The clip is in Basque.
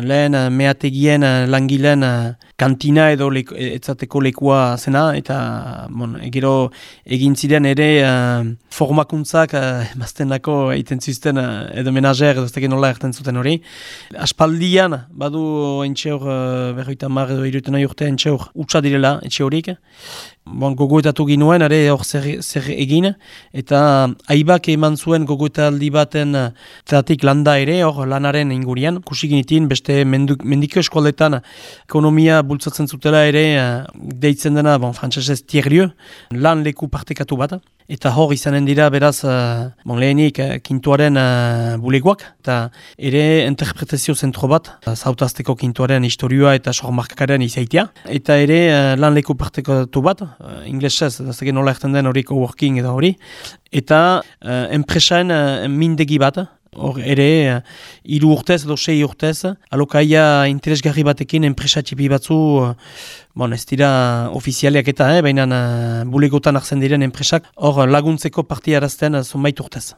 lehen meategien langileen kantina edo leku, etzateko lekua zena, eta bon, gero egin ziren ere uh, formakuntzak mazten dako egiten zuzten uh, edo menazer edo zuteken nola erten zuten hori. Aspaldian, badu entxe hor, uh, berroita mar edo iruten nahi urte entxe hor, utxa direla etxe horik. Bon, gogoetatu ginuen, are hor zer, zer egin, eta aibak eman zuen gogoetaldi baten tratik landa ere, hor lanaren ingurian, kusiginitin, beste mendiko eskualdetan ekonomia bultzatzen zutela ere deitzen dena, bon, frantzesez tierrio, lan leku partekatu bat, eta hor izanen dira beraz, bon, lehenik kintuaren uh, bulegoak, eta ere interpretazio zentro bat, zautazteko kintuaren historioa eta sormarkakaren izaitia, eta ere lan leku partekatu bat, uh, inglesez, zegen nola erten den hori co-working edo hori, eta uh, enpresaen uh, mindegi bat, hor ere, uh, iru urtez edo sei urtez, alokaia interesgarri batekin enpresa txipi batzu, bon, ez dira ofizialeak eta, eh, baina uh, bulegotan arzen diren enpresak, hor laguntzeko partia arazten uh, zonbait urtez.